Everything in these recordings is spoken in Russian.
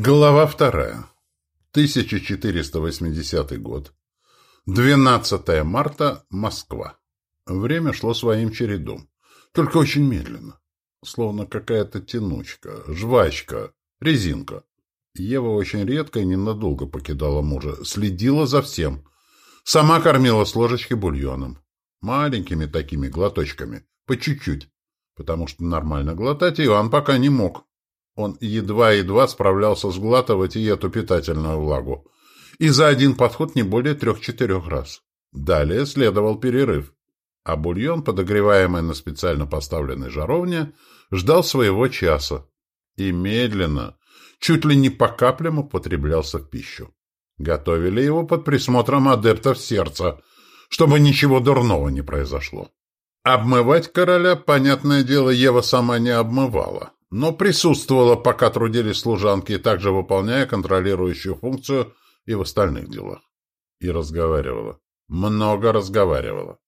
Глава вторая. 1480 год. 12 марта. Москва. Время шло своим чередом. Только очень медленно. Словно какая-то тянучка, жвачка, резинка. Ева очень редко и ненадолго покидала мужа. Следила за всем. Сама кормила с ложечки бульоном. Маленькими такими глоточками. По чуть-чуть. Потому что нормально глотать Иоанн пока не мог. Он едва-едва справлялся сглатывать и эту питательную влагу. И за один подход не более трех-четырех раз. Далее следовал перерыв. А бульон, подогреваемый на специально поставленной жаровне, ждал своего часа. И медленно, чуть ли не по каплям употреблялся в пищу. Готовили его под присмотром адептов сердца, чтобы ничего дурного не произошло. Обмывать короля, понятное дело, Ева сама не обмывала но присутствовала, пока трудились служанки, также выполняя контролирующую функцию и в остальных делах. И разговаривала. Много разговаривала.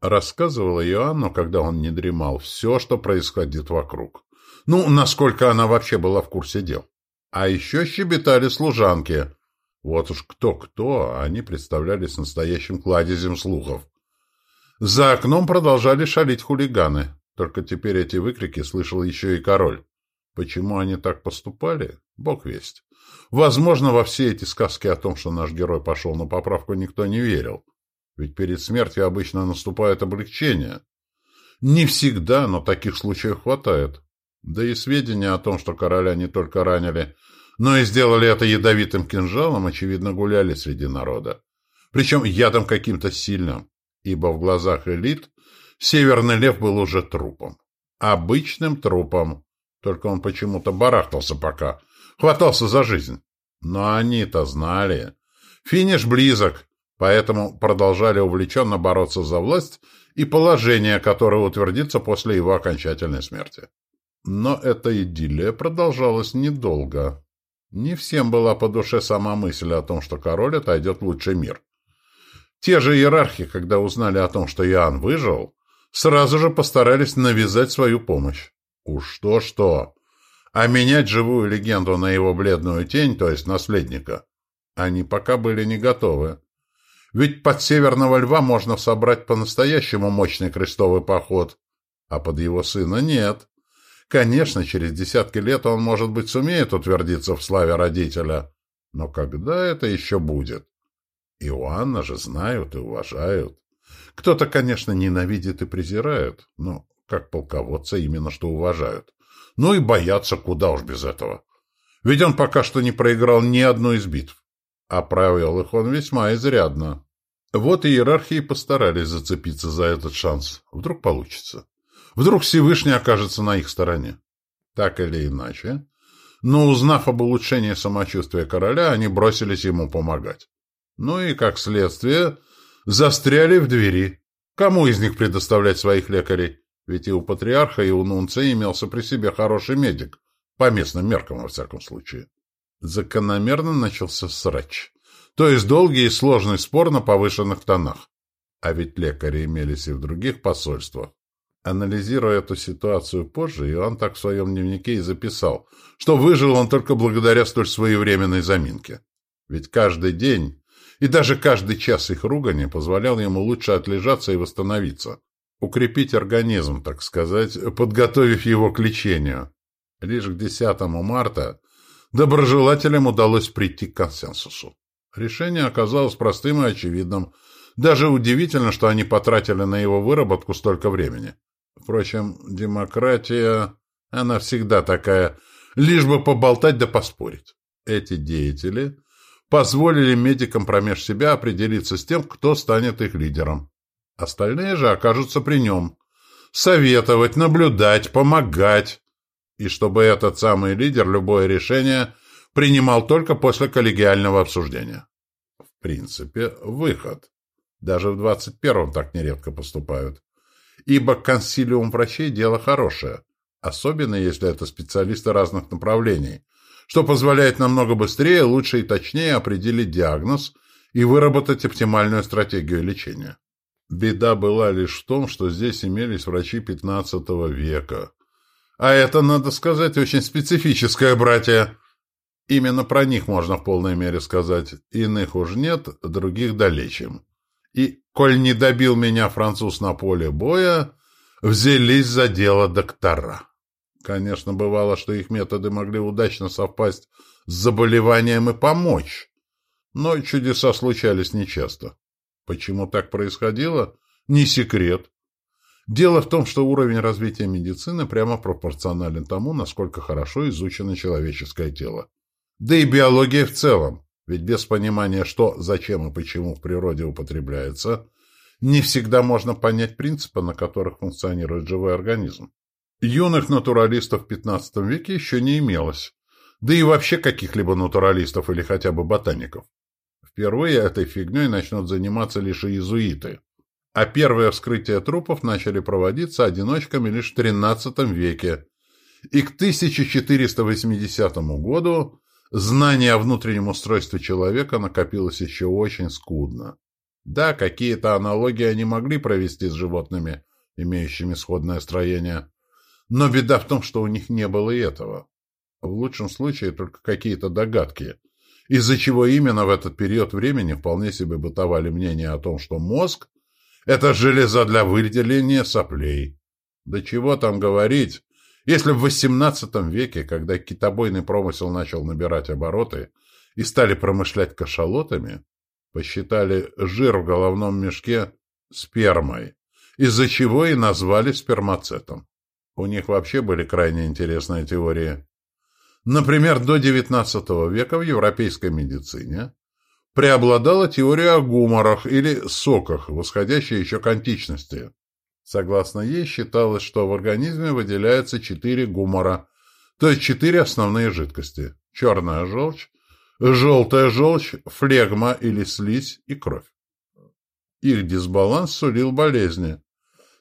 Рассказывала Иоанну, когда он не дремал, все, что происходит вокруг. Ну, насколько она вообще была в курсе дел. А еще щебетали служанки. Вот уж кто-кто, а они представлялись настоящим кладезем слухов. За окном продолжали шалить хулиганы. Только теперь эти выкрики слышал еще и король. Почему они так поступали? Бог весть. Возможно, во все эти сказки о том, что наш герой пошел на поправку, никто не верил. Ведь перед смертью обычно наступает облегчение. Не всегда, но таких случаев хватает. Да и сведения о том, что короля не только ранили, но и сделали это ядовитым кинжалом, очевидно, гуляли среди народа. Причем ядом каким-то сильным, ибо в глазах элит Северный Лев был уже трупом. Обычным трупом, только он почему-то барахтался пока. Хватался за жизнь. Но они-то знали. Финиш близок, поэтому продолжали увлеченно бороться за власть и положение, которое утвердится после его окончательной смерти. Но эта идиллия продолжалась недолго. Не всем была по душе сама мысль о том, что король отойдет в лучший мир. Те же иерархи, когда узнали о том, что Иоанн выжил, сразу же постарались навязать свою помощь. Уж то-что. А менять живую легенду на его бледную тень, то есть наследника, они пока были не готовы. Ведь под Северного Льва можно собрать по-настоящему мощный крестовый поход, а под его сына нет. Конечно, через десятки лет он, может быть, сумеет утвердиться в славе родителя. Но когда это еще будет? Иоанна же знают и уважают. Кто-то, конечно, ненавидит и презирает, но как полководца именно что уважают. Ну и боятся, куда уж без этого. Ведь он пока что не проиграл ни одной из битв. А провел их он весьма изрядно. Вот и иерархии постарались зацепиться за этот шанс. Вдруг получится. Вдруг Всевышний окажется на их стороне. Так или иначе. Но узнав об улучшении самочувствия короля, они бросились ему помогать. Ну и, как следствие, застряли в двери. Кому из них предоставлять своих лекарей? Ведь и у патриарха, и у нунца имелся при себе хороший медик, по местным меркам, во всяком случае. Закономерно начался срач. То есть долгий и сложный спор на повышенных тонах. А ведь лекари имелись и в других посольствах. Анализируя эту ситуацию позже, Иоанн так в своем дневнике и записал, что выжил он только благодаря столь своевременной заминке. Ведь каждый день и даже каждый час их ругани позволял ему лучше отлежаться и восстановиться укрепить организм, так сказать, подготовив его к лечению. Лишь к 10 марта доброжелателям удалось прийти к консенсусу. Решение оказалось простым и очевидным. Даже удивительно, что они потратили на его выработку столько времени. Впрочем, демократия, она всегда такая, лишь бы поболтать да поспорить. Эти деятели позволили медикам промеж себя определиться с тем, кто станет их лидером. Остальные же окажутся при нем. Советовать, наблюдать, помогать. И чтобы этот самый лидер любое решение принимал только после коллегиального обсуждения. В принципе, выход. Даже в 21-м так нередко поступают. Ибо консилиум врачей – дело хорошее. Особенно, если это специалисты разных направлений, что позволяет намного быстрее, лучше и точнее определить диагноз и выработать оптимальную стратегию лечения. Беда была лишь в том, что здесь имелись врачи XV века. А это, надо сказать, очень специфическое братья. Именно про них можно в полной мере сказать. Иных уж нет, других далечим. И, коль не добил меня француз на поле боя, взялись за дело доктора. Конечно, бывало, что их методы могли удачно совпасть с заболеванием и помочь. Но чудеса случались нечасто. Почему так происходило? Не секрет. Дело в том, что уровень развития медицины прямо пропорционален тому, насколько хорошо изучено человеческое тело. Да и биология в целом, ведь без понимания, что, зачем и почему в природе употребляется, не всегда можно понять принципы, на которых функционирует живой организм. Юных натуралистов в XV веке еще не имелось, да и вообще каких-либо натуралистов или хотя бы ботаников. Впервые этой фигней начнут заниматься лишь иезуиты. А первые вскрытия трупов начали проводиться одиночками лишь в XIII веке. И к 1480 году знание о внутреннем устройстве человека накопилось еще очень скудно. Да, какие-то аналогии они могли провести с животными, имеющими сходное строение. Но беда в том, что у них не было и этого. В лучшем случае только какие-то догадки, из-за чего именно в этот период времени вполне себе бытовали мнения о том, что мозг – это железа для выделения соплей. Да чего там говорить, если в XVIII веке, когда китобойный промысел начал набирать обороты и стали промышлять кашалотами, посчитали жир в головном мешке спермой, из-за чего и назвали спермацетом. У них вообще были крайне интересные теории. Например, до XIX века в европейской медицине преобладала теория о гуморах или соках, восходящая еще к античности. Согласно ей, считалось, что в организме выделяется четыре гумора, то есть четыре основные жидкости – черная желчь, желтая желчь, флегма или слизь и кровь. Их дисбаланс сулил болезни.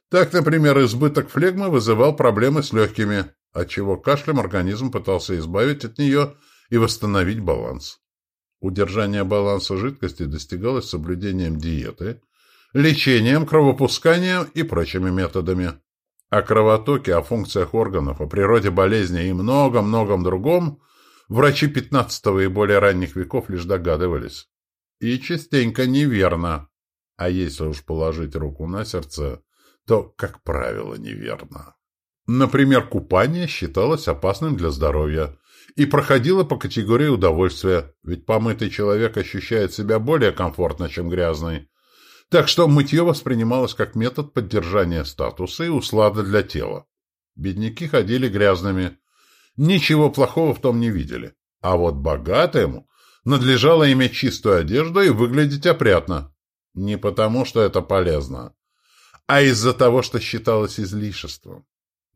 Так, например, избыток флегмы вызывал проблемы с легкими, отчего кашлем организм пытался избавить от нее и восстановить баланс. Удержание баланса жидкости достигалось соблюдением диеты, лечением, кровопусканием и прочими методами. О кровотоке, о функциях органов, о природе болезни и многом-многом другом врачи XV и более ранних веков лишь догадывались. И частенько неверно. А если уж положить руку на сердце, то, как правило, неверно. Например, купание считалось опасным для здоровья и проходило по категории удовольствия, ведь помытый человек ощущает себя более комфортно, чем грязный. Так что мытье воспринималось как метод поддержания статуса и услада для тела. Бедняки ходили грязными. Ничего плохого в том не видели. А вот богатым надлежало иметь чистую одежду и выглядеть опрятно. Не потому, что это полезно, а из-за того, что считалось излишеством.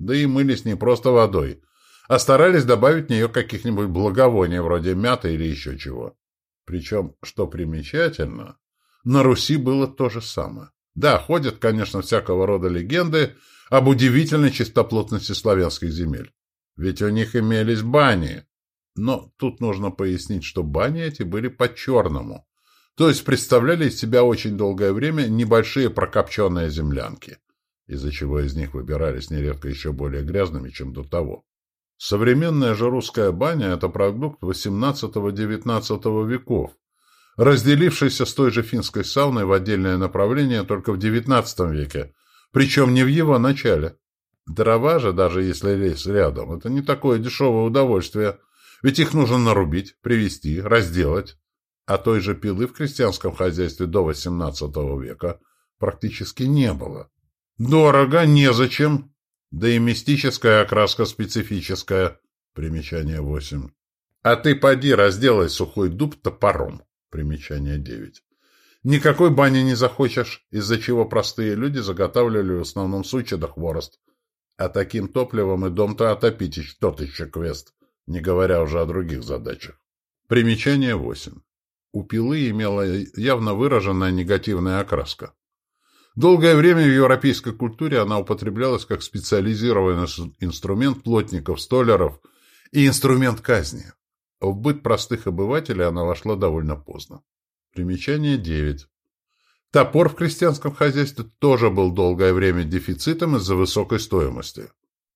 Да и мылись не просто водой, а старались добавить в нее каких-нибудь благовоний, вроде мяты или еще чего. Причем, что примечательно, на Руси было то же самое. Да, ходят, конечно, всякого рода легенды об удивительной чистоплотности славянских земель. Ведь у них имелись бани. Но тут нужно пояснить, что бани эти были по-черному. То есть представляли из себя очень долгое время небольшие прокопченные землянки из-за чего из них выбирались нередко еще более грязными, чем до того. Современная же русская баня – это продукт XVIII-XIX веков, разделившийся с той же финской сауной в отдельное направление только в XIX веке, причем не в его начале. Дрова же, даже если лезть рядом, это не такое дешевое удовольствие, ведь их нужно нарубить, привезти, разделать. А той же пилы в крестьянском хозяйстве до XVIII века практически не было. Дорого, незачем. Да и мистическая окраска специфическая. Примечание 8. А ты поди разделай сухой дуб топором. Примечание 9. Никакой бани не захочешь, из-за чего простые люди заготавливали в основном сучи да хворост. А таким топливом и дом-то отопить тот еще квест, не говоря уже о других задачах. Примечание 8. У пилы имела явно выраженная негативная окраска. Долгое время в европейской культуре она употреблялась как специализированный инструмент плотников, столяров и инструмент казни. В быт простых обывателей она вошла довольно поздно. Примечание 9. Топор в крестьянском хозяйстве тоже был долгое время дефицитом из-за высокой стоимости.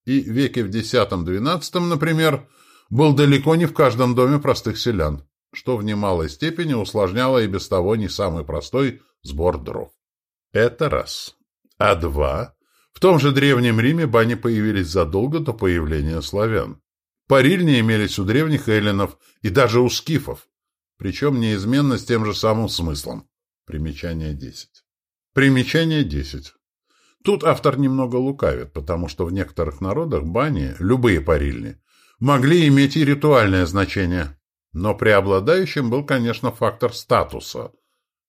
И веке в X-XII, например, был далеко не в каждом доме простых селян, что в немалой степени усложняло и без того не самый простой сбор дров. Это раз. А два. В том же Древнем Риме бани появились задолго до появления славян. Парильни имелись у древних эллинов и даже у скифов, причем неизменно с тем же самым смыслом. Примечание 10. Примечание 10. Тут автор немного лукавит, потому что в некоторых народах бани, любые парильни, могли иметь и ритуальное значение, но преобладающим был, конечно, фактор статуса,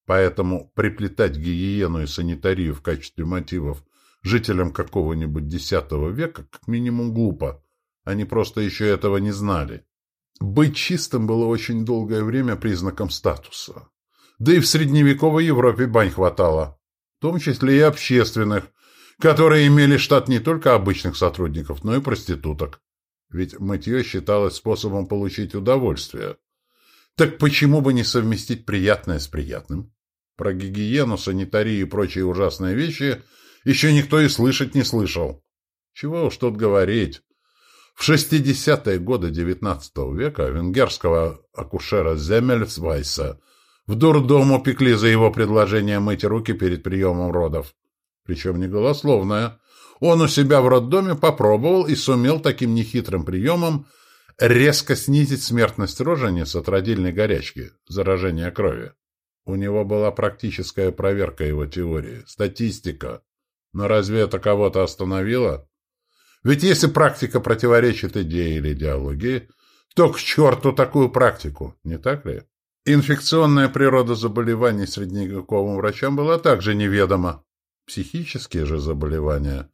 поэтому приплетать гигиену и санитарию в качестве мотивов жителям какого-нибудь X века как минимум глупо, они просто еще этого не знали. Быть чистым было очень долгое время признаком статуса. Да и в средневековой Европе бань хватало, в том числе и общественных, которые имели штат не только обычных сотрудников, но и проституток. Ведь мытье считалось способом получить удовольствие. Так почему бы не совместить приятное с приятным? Про гигиену, санитарию и прочие ужасные вещи еще никто и слышать не слышал. Чего уж тут говорить. В 60-е годы XIX века венгерского акушера Земельсвайса в дурдом упекли за его предложение мыть руки перед приемом родов. Причем не голословное. Он у себя в роддоме попробовал и сумел таким нехитрым приемом резко снизить смертность рожениц от родильной горячки, заражения крови. У него была практическая проверка его теории, статистика. Но разве это кого-то остановило? Ведь если практика противоречит идее или идеологии, то к черту такую практику, не так ли? Инфекционная природа заболеваний средневековым врачам была также неведома. Психические же заболевания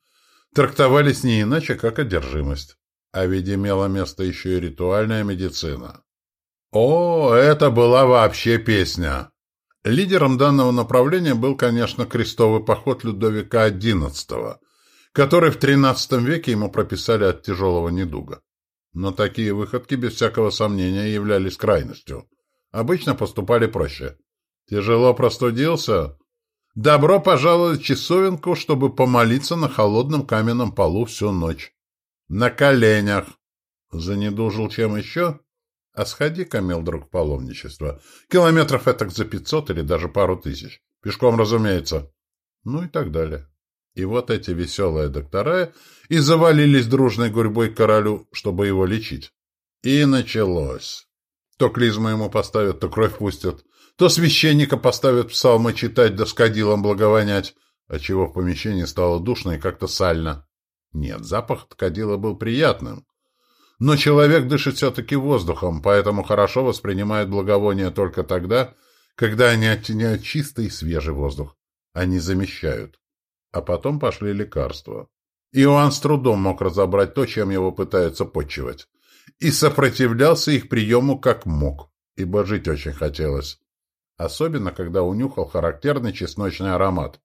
трактовались не иначе, как одержимость. А ведь имела место еще и ритуальная медицина. О, это была вообще песня! Лидером данного направления был, конечно, крестовый поход Людовика XI, который в XIII веке ему прописали от тяжелого недуга. Но такие выходки, без всякого сомнения, являлись крайностью. Обычно поступали проще. Тяжело простудился? Добро пожаловать в часовенку, чтобы помолиться на холодном каменном полу всю ночь. На коленях. Занедужил чем еще? А сходи, Камил, друг паломничества. Километров этак за пятьсот или даже пару тысяч. Пешком, разумеется. Ну и так далее. И вот эти веселые доктора и завалились дружной гурьбой к королю, чтобы его лечить. И началось. То клизму ему поставят, то кровь пустят, то священника поставят псалмы читать да с кадилом благовонять, отчего в помещении стало душно и как-то сально. Нет, запах кадила был приятным. Но человек дышит все-таки воздухом, поэтому хорошо воспринимает благовония только тогда, когда они оттеняют чистый и свежий воздух. Они замещают а потом пошли лекарства. Иоанн с трудом мог разобрать то, чем его пытаются почивать, и сопротивлялся их приему как мог, ибо жить очень хотелось. Особенно, когда унюхал характерный чесночный аромат.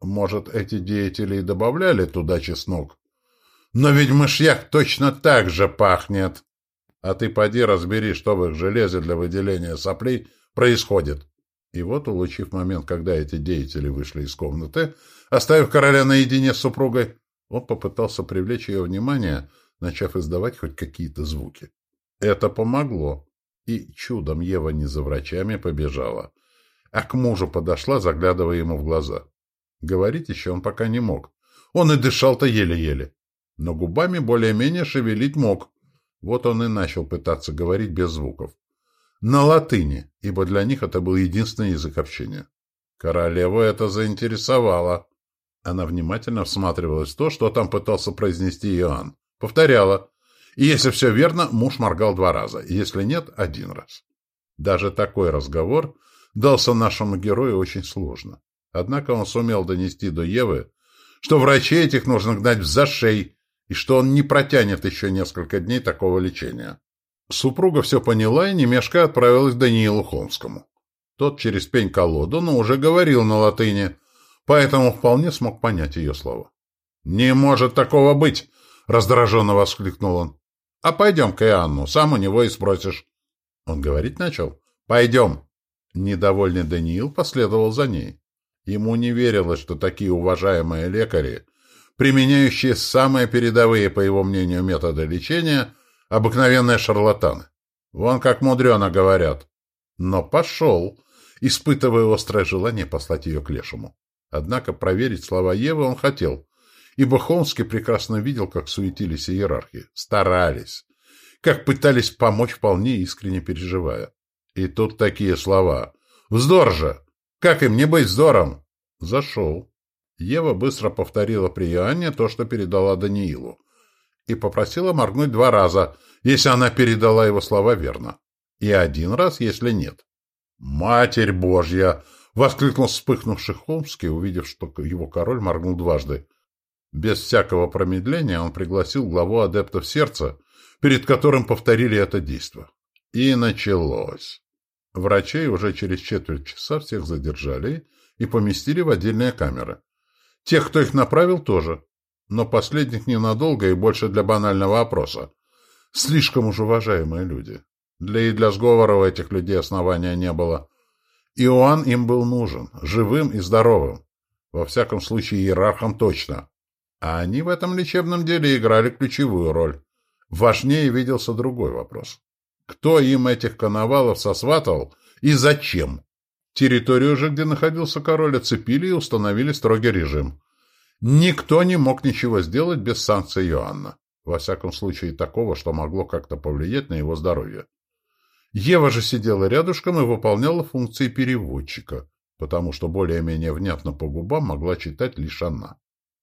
Может, эти деятели и добавляли туда чеснок? Но ведь мышьяк точно так же пахнет. А ты поди разбери, что в их железе для выделения соплей происходит. И вот, улучив момент, когда эти деятели вышли из комнаты, Оставив короля наедине с супругой, он попытался привлечь ее внимание, начав издавать хоть какие-то звуки. Это помогло, и чудом Ева не за врачами побежала, а к мужу подошла, заглядывая ему в глаза. Говорить еще он пока не мог. Он и дышал-то еле-еле, но губами более-менее шевелить мог. Вот он и начал пытаться говорить без звуков. На латыни, ибо для них это был единственный язык общения. Королеву это заинтересовало. Она внимательно всматривалась в то, что там пытался произнести Иоанн. Повторяла. И если все верно, муж моргал два раза, если нет, один раз. Даже такой разговор дался нашему герою очень сложно. Однако он сумел донести до Евы, что врачей этих нужно гнать в зашей, и что он не протянет еще несколько дней такого лечения. Супруга все поняла и, не мешкая, отправилась к Даниилу Холмскому. Тот через пень-колоду, но уже говорил на латыни, поэтому вполне смог понять ее слово. «Не может такого быть!» — раздраженно воскликнул он. «А пойдем к Иоанну, сам у него и спросишь». Он говорить начал. «Пойдем». Недовольный Даниил последовал за ней. Ему не верилось, что такие уважаемые лекари, применяющие самые передовые, по его мнению, методы лечения, Обыкновенные шарлатаны. Вон как мудрено говорят. Но пошел, испытывая острое желание послать ее к лешему. Однако проверить слова Евы он хотел, ибо Холмский прекрасно видел, как суетились иерархи, старались, как пытались помочь, вполне искренне переживая. И тут такие слова. «Вздор же! Как им не быть вздором?» Зашел. Ева быстро повторила при Иоанне то, что передала Даниилу, и попросила моргнуть два раза, если она передала его слова верно, и один раз, если нет. «Матерь Божья!» — воскликнул вспыхнувший Холмский, увидев, что его король моргнул дважды. Без всякого промедления он пригласил главу адептов сердца, перед которым повторили это действо. И началось. Врачей уже через четверть часа всех задержали и поместили в отдельные камеры. Тех, кто их направил, тоже. Но последних ненадолго и больше для банального опроса. Слишком уж уважаемые люди. Для и для сговора у этих людей основания не было. Иоанн им был нужен, живым и здоровым. Во всяком случае, иерархам точно. А они в этом лечебном деле играли ключевую роль. Важнее виделся другой вопрос. Кто им этих коновалов сосватал и зачем? Территорию же, где находился король, оцепили и установили строгий режим. Никто не мог ничего сделать без санкций Иоанна. Во всяком случае, такого, что могло как-то повлиять на его здоровье. Ева же сидела рядышком и выполняла функции переводчика, потому что более-менее внятно по губам могла читать лишь она.